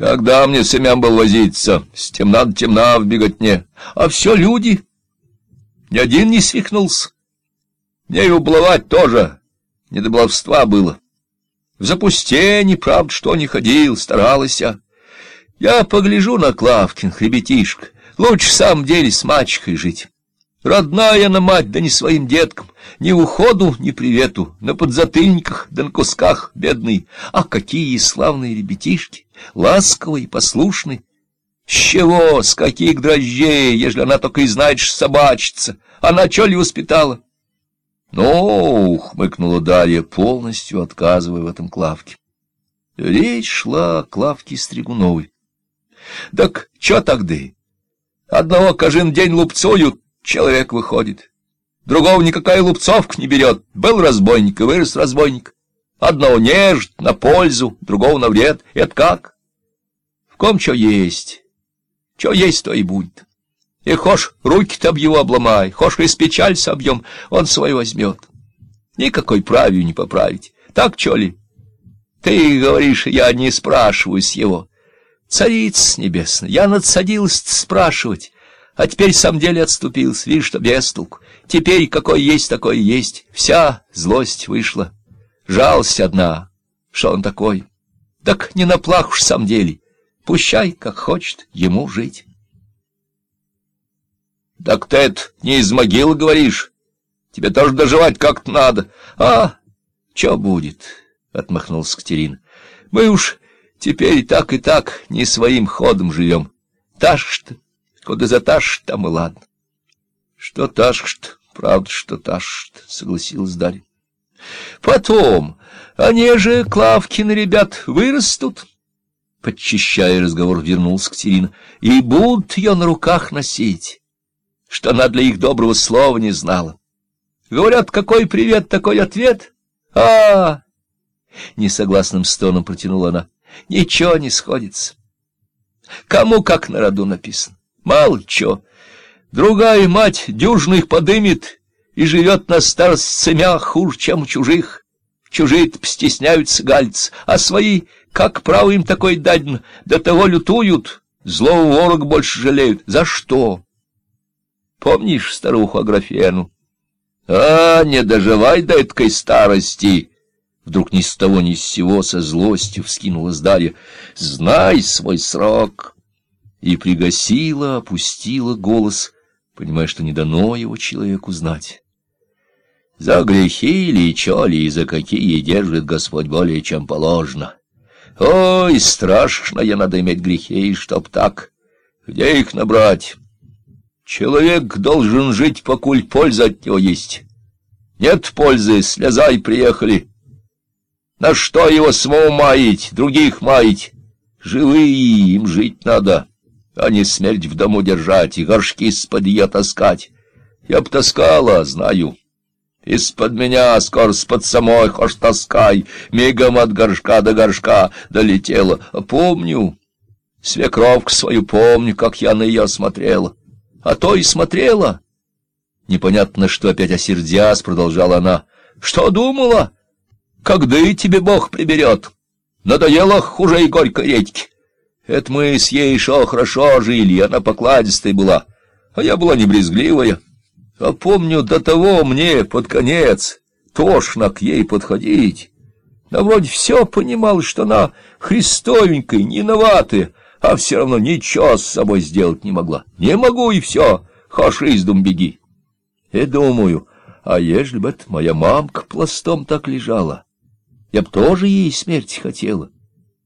Когда мне с имям был возиться, с темна до темна в беготне, а все люди. Ни один не свихнулся. Мне и убловать тоже не до баловства было. В запустении, правда, что не ходил, старалась я. Погляжу на Клавкин, ребятишка, лучше в самом деле с мачехой жить. Родная на мать, да не своим деткам, ни уходу, ни привету, на подзатыльниках, да на кусках, бедный. А какие славные ребятишки, ласковые, послушные. С чего, с каких дрожжей, ежели она только и знает, что собачится? Она чё ли воспитала? Ну, хмыкнула Дарья, полностью отказывая в этом Клавке. Речь шла о Клавке Стригуновой. Так чё тогда? Одного каждый день лупцуют, человек выходит. Другого никакая лупцовка не берет. Был разбойник и вырос разбойник. Одного нежит на пользу, другого на вред. Это как? В ком что есть? Что есть, то и будет. И хошь руки-то об его обломай, хошь из печаль собьем, он свой возьмет. Никакой правью не поправить. Так, чё ли? Ты говоришь, я не спрашиваю с его. Царица небесная, я надсадилась спрашивать, а теперь сам деле отступился, видишь, что без толку. Теперь какой есть, такой есть. Вся злость вышла. Жалость одна, что он такой. Так не на плах уж сам деле. Пущай, как хочет, ему жить. Так ты это не из могилы говоришь. Тебе тоже доживать как-то надо. А, что будет? — отмахнулся Катерина. Мы уж теперь так, и так не своим ходом живем. Ташишь-то, куда заташишь, там и ладно. Что ташишь-то, правда, что ташишь-то, — согласилась Дарья. Потом, они же, Клавкины ребят, вырастут. Подчищая разговор, вернулся Катерина. И будут ее на руках носить, что она для их доброго слова не знала. Говорят, какой привет, такой ответ. А, -а, -а Несогласным стоном протянула она. Ничего не сходится. Кому как на роду написано. Мало чё. Другая мать дюжных подымет и живет на старость семя хуже, чем чужих. Чужие-то постесняются гальц, а свои, как право им такой даден, до того лютуют, злого ворог больше жалеют. За что? Помнишь старуху Аграфену? А, не доживай до этой старости! Вдруг ни с того ни с сего со злостью вскинулась Дарья. «Знай свой срок!» И пригасила, опустила голос, понимая, что не дано его человеку знать. «За грехи или чё ли, за какие держит Господь более, чем положено. Ой, страшно я надо иметь грехи, чтоб так. Где их набрать? Человек должен жить, покуль польза от него есть. Нет пользы, слезай, приехали». На что его самого маять, других маять? Живые им жить надо, а не смерть в дому держать и горшки из-под ее таскать. Я б таскала, знаю. Из-под меня скоро с-под самой хошь таскай, мигом от горшка до горшка долетела. Помню, свекровку свою помню, как я на ее смотрела. А то и смотрела. Непонятно, что опять осердясь, продолжала она. Что думала? — когда и тебе Бог приберет. Надоело хуже и горькой редьки. Это мы с ей шо хорошо жили, она покладистая была, а я была небрезгливая. А помню, до того мне под конец тошно к ей подходить. Но вроде все понимал, что она христовенькая, не а все равно ничего с собой сделать не могла. Не могу, и все, хошь из дом беги. И думаю, а ежели бы это моя мамка пластом так лежала, я б тоже ей смерти хотела.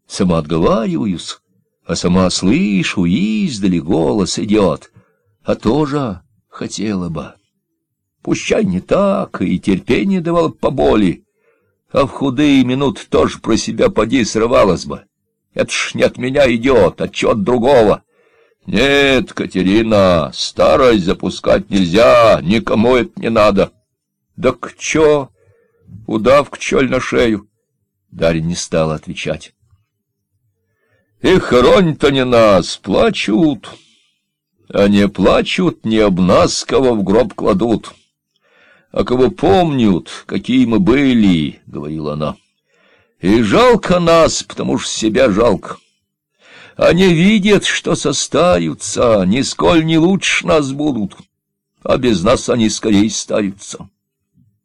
Сама отговариваюсь, а сама слышу, издали голос идет, а тоже хотела бы. Пущай не так, и терпение давала поболи, а в худые минуты тоже про себя поди срывалась бы. Это ж не от меня идет, а от другого. Нет, Катерина, старость запускать нельзя, никому это не надо. Да к чё? Удавку чёль на шею. Дарья не стала отвечать. «И хоронь-то не нас, плачут, а не плачут, не об нас, кого в гроб кладут, а кого помнят, какие мы были», — говорила она. «И жалко нас, потому что себя жалко. Они видят, что состарятся, нисколь не лучше нас будут, а без нас они скорее старятся.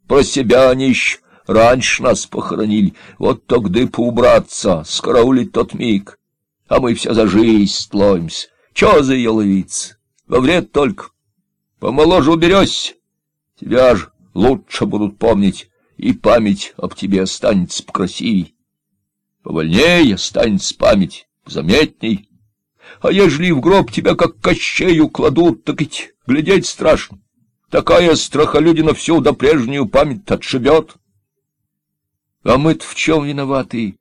Про себя они еще раньше нас похоронили, вот тогда поубраться, скараулить тот миг, а мы все за жизнь стлоимся. Чё за ее ловиться? Во вред только. Помоложе уберешься, тебя ж лучше будут помнить, и память об тебе останется покрасивей. Повольнее останется память, заметней. А ежели в гроб тебя как кощею кладут, так ведь глядеть страшно. Такая страхолюдина всю до прежнюю память отшибет. А мы-то в чем виноваты?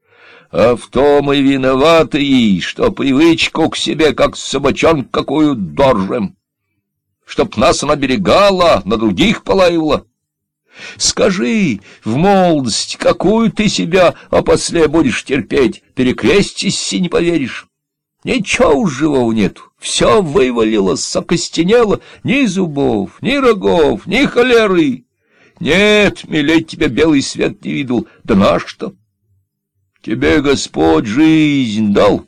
А в том и виноваты, что привычку к себе, как собачонка какую, доржем. Чтоб нас она берегала, на других полаивала. Скажи, в молодость, какую ты себя опосле будешь терпеть, перекрестись и не поверишь. Ничего уж живого нету, все вывалилось, окостенело, ни зубов, ни рогов, ни холеры. Нет, милей тебя белый свет не видел, да наш что? Тебе Господь жизнь дал,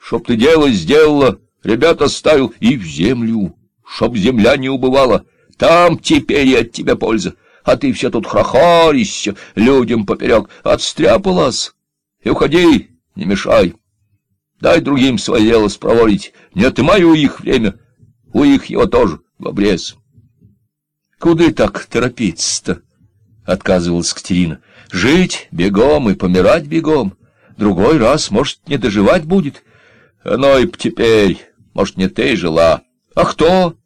чтоб ты дело сделала, ребят оставил и в землю, чтоб земля не убывала. Там теперь и от тебя польза а ты все тут хрохоришься, людям поперек, отстряпалась. И уходи, не мешай. Дай другим свое дело спроводить, не отымай у их время, у их его тоже в обрез. — Куда так торопиться-то? — отказывалась Катерина. — Жить бегом и помирать бегом. Другой раз, может, не доживать будет. Оно и теперь, может, не ты жила. А кто?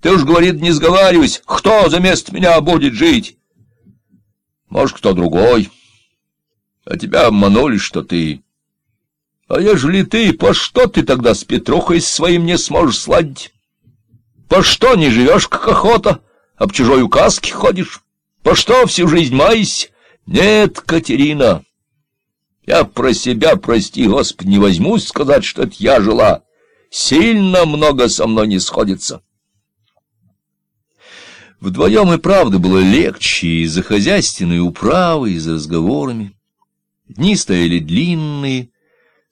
Ты уж, говорит, не сговаривайся, кто за место меня будет жить? Может, кто другой. А тебя обманули, что ты... А ежели ты, по что ты тогда с Петрухой своим не сможешь сладить? По что не живешь, как охота, об чужой указке ходишь? По что всю жизнь маешься? Нет, Катерина, я про себя, прости, Господи, не возьмусь сказать, что это я жила. Сильно много со мной не сходится. Вдвоем и правда было легче и за хозяйственной управой, и за разговорами. Дни стояли длинные,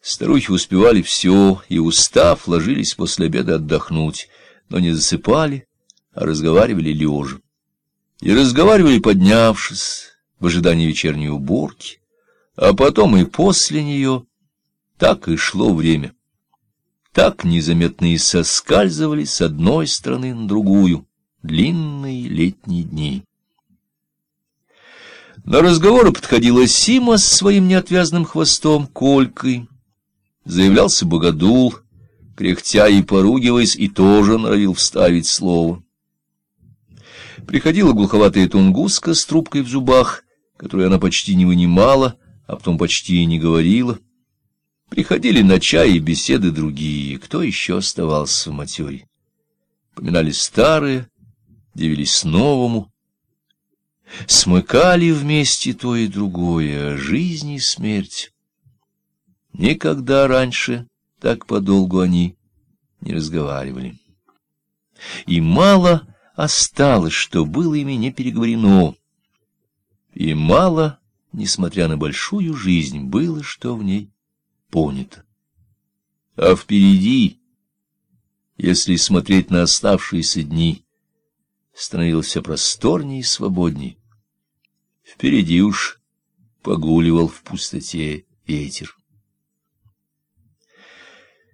старухи успевали все, и, устав, ложились после обеда отдохнуть, но не засыпали, а разговаривали лежа. И разговаривали, поднявшись, в ожидании вечерней уборки, а потом и после нее. Так и шло время. Так незаметно и соскальзывали с одной стороны на другую длинные летние дни. На разговоры подходила Сима с своим неотвязным хвостом, колькой. Заявлялся богодул, кряхтя и поругиваясь, и тоже норовил вставить слово. Приходила глуховатая тунгуска с трубкой в зубах, которую она почти не вынимала, а потом почти и не говорила. Приходили на чай и беседы другие, кто еще оставался в матере. Поминали старые, дивились новому, смыкали вместе то и другое, жизнь и смерть. Никогда раньше так подолгу они не разговаривали. И мало осталось, что было ими не переговорено, и мало, несмотря на большую жизнь, было, что в ней понято. А впереди, если смотреть на оставшиеся дни, становилось все просторнее и свободнее. Впереди уж погуливал в пустоте ветер.